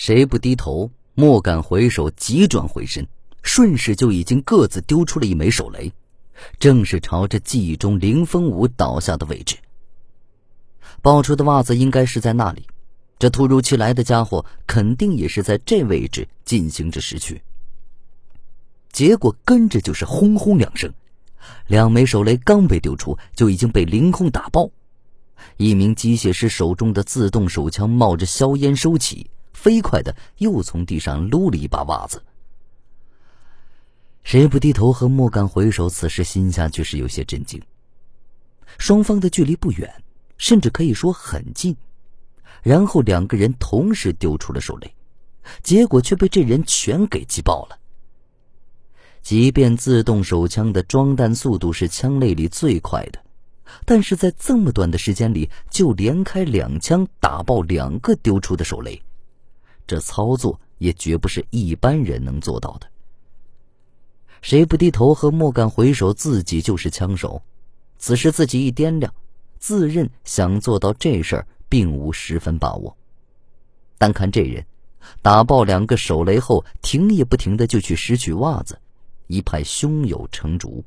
谁不低头，莫敢回首，急转回身，顺势就已经各自丢出了一枚手雷，正是朝着记忆中林风武倒下的位置。爆出的袜子应该是在那里，这突如其来的家伙肯定也是在这位置进行着拾取。结果跟着就是轰轰两声，两枚手雷刚被丢出，就已经被凌空打爆。一名机械师手中的自动手枪冒着硝烟收起，飞快的又从地上撸了一把袜子。谁不低头和莫敢回首，此时心下却是有些震惊。双方的距离不远。甚至可以说很近，然后两个人同时丢出了手雷，结果却被这人全给击爆了。即便自动手枪的装弹速度是枪类里最快的，但是在这么短的时间里就连开两枪打爆两个丢出的手雷，这操作也绝不是一般人能做到的。谁不低头和莫敢回首，自己就是枪手，此时自己一掂量。自认想做到这事儿，并无十分把握。单看这人，打爆两个手雷后，停也不停的就去拾取袜子，一派胸有成竹。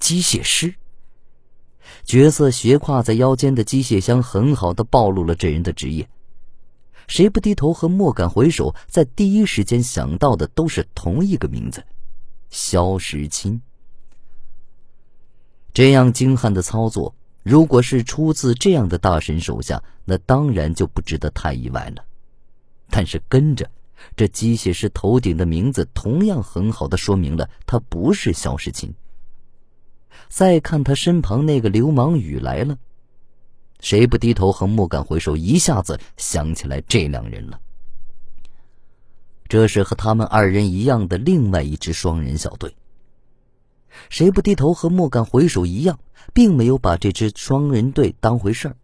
机械师角色斜挎在腰间的机械箱，很好的暴露了这人的职业。谁不低头和莫敢回首，在第一时间想到的都是同一个名字：肖时钦。这样精悍的操作，如果是出自这样的大神手下，那当然就不值得太意外了。但是跟着这机械师头顶的名字，同样很好的说明了他不是肖时钦。再看他身旁那个流氓雨来了，谁不低头和莫敢回首，一下子想起来这两人了。这是和他们二人一样的另外一支双人小队。谁不低头和莫敢回首一样，并没有把这支双人队当回事儿。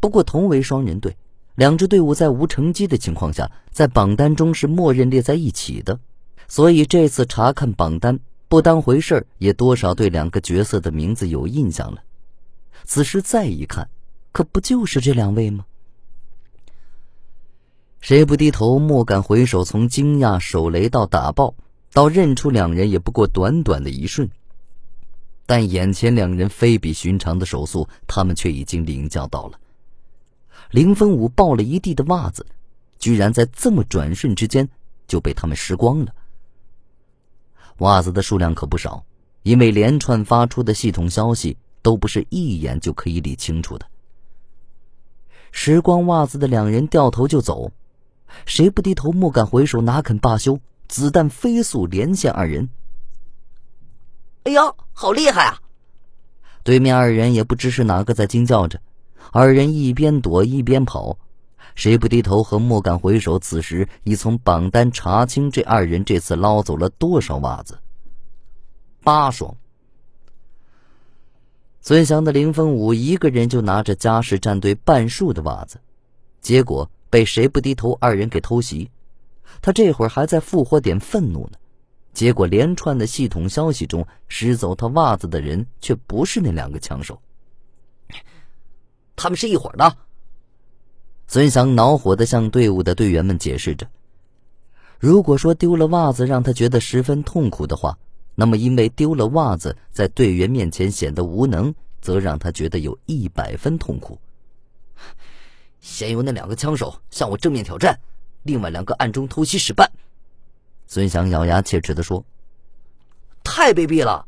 不过，同为双人队，两支队伍在无成绩的情况下，在榜单中是默认列在一起的，所以这次查看榜单不当回事儿，也多少对两个角色的名字有印象了。此时再一看，可不就是这两位吗？谁不低头，莫敢回首，从惊讶手雷到打爆。到认出两人也不过短短的一瞬，但眼前两人非比寻常的手速，他们却已经领教到了。林风武爆了一地的袜子，居然在这么转瞬之间就被他们拾光了。袜子的数量可不少，因为连串发出的系统消息都不是一眼就可以理清楚的。拾光袜子的两人掉头就走，谁不低头，莫敢回首，哪肯罢休。子弹飞速连线二人，哎呀，好厉害啊！对面二人也不知是哪个在惊叫着，二人一边躲一边跑，谁不低头和莫敢回首。此时已从榜单查清，这二人这次捞走了多少袜子？八双。孙翔的林峰武一个人就拿着嘉世战队半数的袜子，结果被谁不低头二人给偷袭。他这会儿还在复活点愤怒呢，结果连串的系统消息中，拾走他袜子的人却不是那两个枪手，他们是一伙的。孙翔恼火的向队伍的队员们解释着：“如果说丢了袜子让他觉得十分痛苦的话，那么因为丢了袜子在队员面前显得无能，则让他觉得有一百分痛苦。先由那两个枪手向我正面挑战。”另外两个暗中偷袭使绊，孙翔咬牙切齿的说：“太卑鄙了！”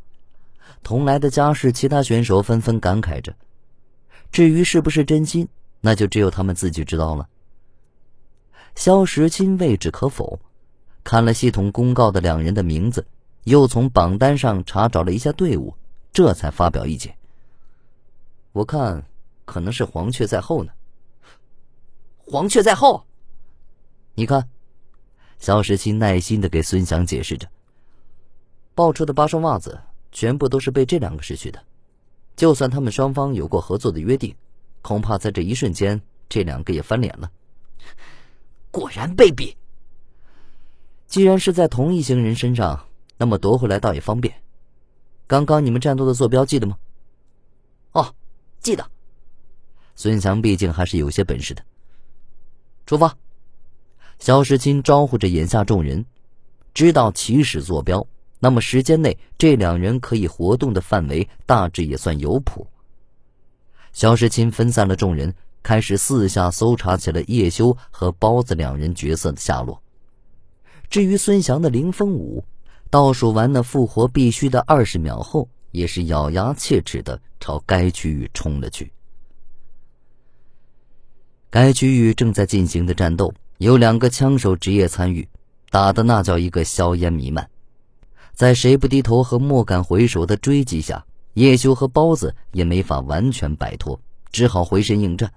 同来的家世其他选手纷纷感慨着。至于是不是真心，那就只有他们自己知道了。肖时钦未置可否，看了系统公告的两人的名字，又从榜单上查找了一下队伍，这才发表意见：“我看，可能是黄雀在后呢。”黄雀在后。你看，肖时钦耐心的给孙翔解释着。爆出的八双袜子全部都是被这两个失去的，就算他们双方有过合作的约定，恐怕在这一瞬间，这两个也翻脸了。果然卑鄙！既然是在同一行人身上，那么夺回来倒也方便。刚刚你们战斗的坐标记得吗？哦，记得。孙翔毕竟还是有些本事的。出发！肖时钦招呼着眼下众人，知道起始坐标，那么时间内这两人可以活动的范围大致也算有谱。肖时钦分散了众人，开始四下搜查起了叶修和包子两人角色的下落。至于孙翔的凌风舞，倒数完那复活必须的二十秒后，也是咬牙切齿的朝该区域冲了去。该区域正在进行的战斗，有两个枪手职业参与，打的那叫一个硝烟弥漫。在谁不低头和莫敢回首的追击下，叶修和包子也没法完全摆脱，只好回身应战。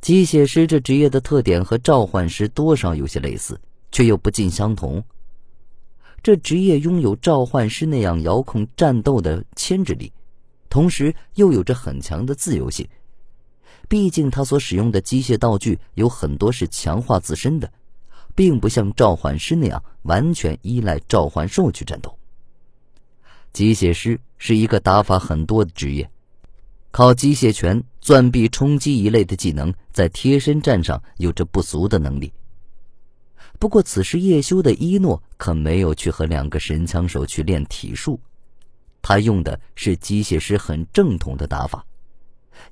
机械师这职业的特点和召唤师多少有些类似。却又不尽相同。这职业拥有召唤师那样遥控战斗的牵制力，同时又有着很强的自由性。毕竟他所使用的机械道具有很多是强化自身的，并不像召唤师那样完全依赖召唤兽去战斗。机械师是一个打法很多的职业，靠机械拳、钻壁冲击一类的技能，在贴身战上有着不俗的能力。不过，此时叶修的一诺可没有去和两个神枪手去练体术，他用的是机械师很正统的打法，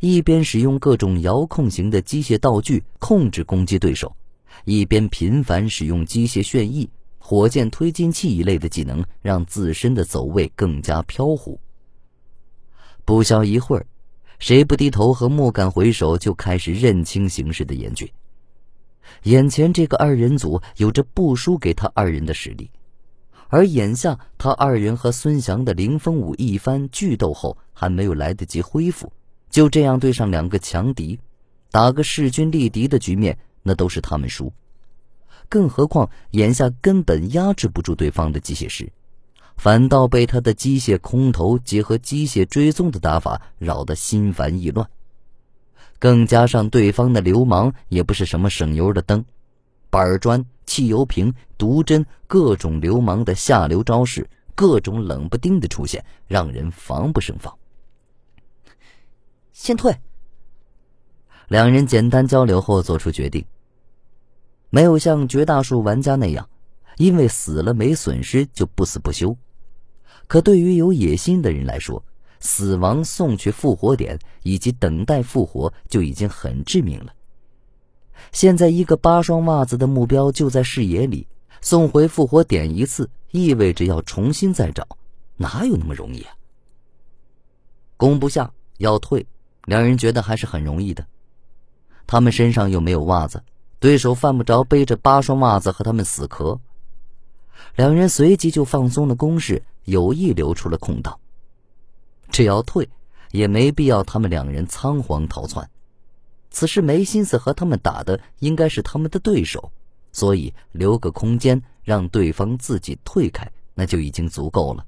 一边使用各种遥控型的机械道具控制攻击对手，一边频繁使用机械旋翼、火箭推进器一类的技能，让自身的走位更加飘忽。不消一会儿，谁不低头和莫敢回首就开始认清形势的严峻。眼前这个二人组有着不输给他二人的实力，而眼下他二人和孙翔的凌风武一番巨斗后，还没有来得及恢复，就这样对上两个强敌，打个势均力敌的局面，那都是他们输。更何况眼下根本压制不住对方的机械师，反倒被他的机械空投结合机械追踪的打法扰得心烦意乱。更加上对方的流氓也不是什么省油的灯，板砖、汽油瓶、毒针，各种流氓的下流招式，各种冷不丁的出现，让人防不胜防。先退。两人简单交流后做出决定，没有像绝大数玩家那样，因为死了没损失就不死不休，可对于有野心的人来说。死亡送去复活点，以及等待复活就已经很致命了。现在一个八双袜子的目标就在视野里，送回复活点一次，意味着要重新再找，哪有那么容易啊？攻不下要退，两人觉得还是很容易的。他们身上又没有袜子，对手犯不着背着八双袜子和他们死磕。两人随即就放松了攻势，有意留出了空档。只要退，也没必要他们两人仓皇逃窜。此时没心思和他们打的应该是他们的对手，所以留个空间让对方自己退开，那就已经足够了。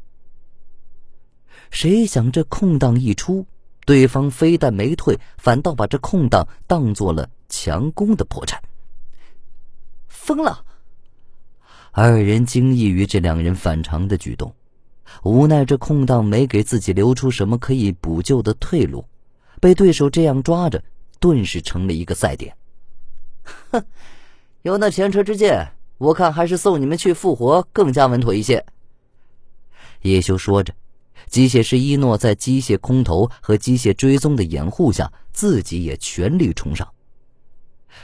谁想这空档一出，对方非但没退，反倒把这空档当做了强攻的破绽。疯了！二人惊异于这两人反常的举动。无奈这空档没给自己留出什么可以补救的退路，被对手这样抓着，顿时成了一个赛点。哼，有那前车之鉴，我看还是送你们去复活更加稳妥一些。叶修说着，机械师一诺在机械空投和机械追踪的掩护下，自己也全力冲上。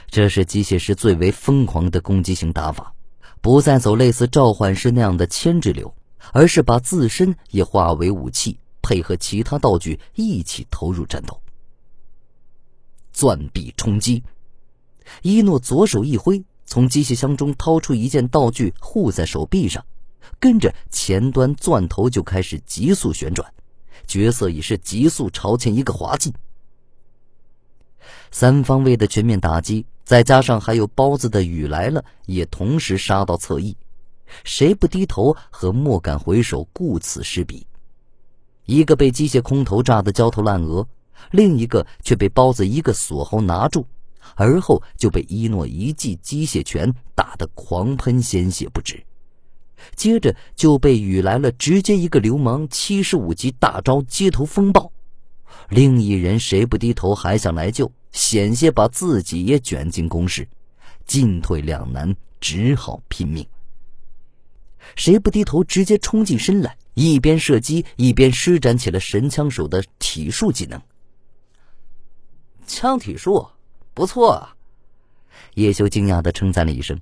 这是机械师最为疯狂的攻击性打法，不再走类似召唤师那样的牵制流。而是把自身也化为武器，配合其他道具一起投入战斗。钻壁冲击，一诺左手一挥，从机械箱中掏出一件道具护在手臂上，跟着前端钻头就开始急速旋转，角色已是急速朝前一个滑进。三方位的全面打击，再加上还有包子的雨来了，也同时杀到侧翼。谁不低头和莫敢回首，顾此失彼。一个被机械空投炸得焦头烂额，另一个却被包子一个锁喉拿住，而后就被一诺一记机械拳打得狂喷鲜血不止。接着就被雨来了直接一个流氓七十五级大招街头风暴，另一人谁不低头还想来救，险些把自己也卷进攻势。进退两难，只好拼命。谁不低头，直接冲进身来，一边射击一边施展起了神枪手的体术技能。枪体术不错啊！叶修惊讶的称赞了一声。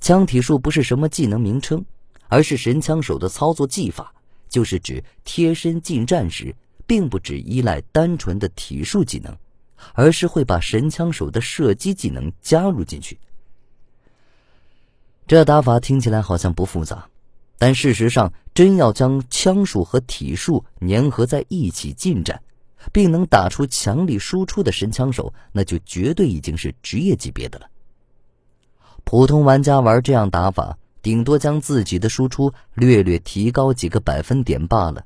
枪体术不是什么技能名称，而是神枪手的操作技法，就是指贴身近战时，并不只依赖单纯的体术技能，而是会把神枪手的射击技能加入进去。这打法听起来好像不复杂，但事实上，真要将枪术和体术粘合在一起进展，并能打出强力输出的神枪手，那就绝对已经是职业级别的了。普通玩家玩这样打法，顶多将自己的输出略略提高几个百分点罢了。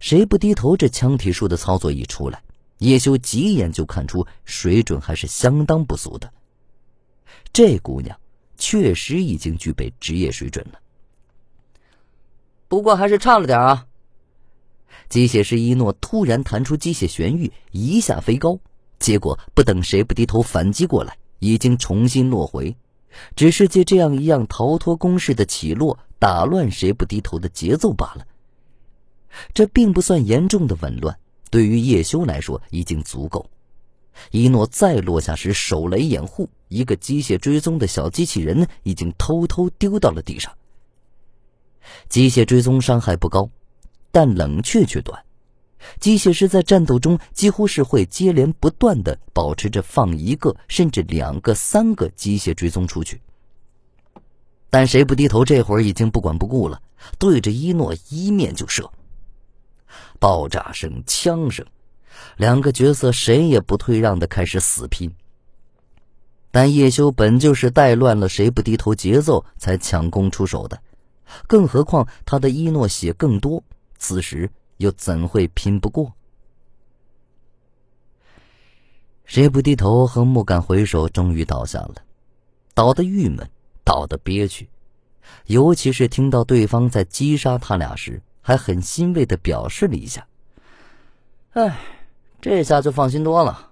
谁不低头？这枪体术的操作一出来，叶修几眼就看出水准还是相当不俗的。这姑娘。确实已经具备职业水准了，不过还是差了点啊！机械师一诺突然弹出机械玄玉，一下飞高，结果不等谁不低头反击过来，已经重新落回，只是借这样一样逃脱攻势的起落，打乱谁不低头的节奏罢了。这并不算严重的紊乱，对于叶修来说已经足够。一诺再落下时，手雷掩护，一个机械追踪的小机器人已经偷偷丢到了地上。机械追踪伤害不高，但冷却却短。机械师在战斗中几乎是会接连不断的保持着放一个甚至两个、三个机械追踪出去。但谁不低头？这会儿已经不管不顾了，对着一诺一面就射。爆炸声，枪声。两个角色谁也不退让的开始死拼，但叶修本就是带乱了谁不低头节奏才抢攻出手的，更何况他的伊诺血更多，此时又怎会拼不过？谁不低头和木敢回首，终于倒下了，倒的郁闷，倒的憋屈，尤其是听到对方在击杀他俩时，还很欣慰的表示了一下：“哎。”这下就放心多了。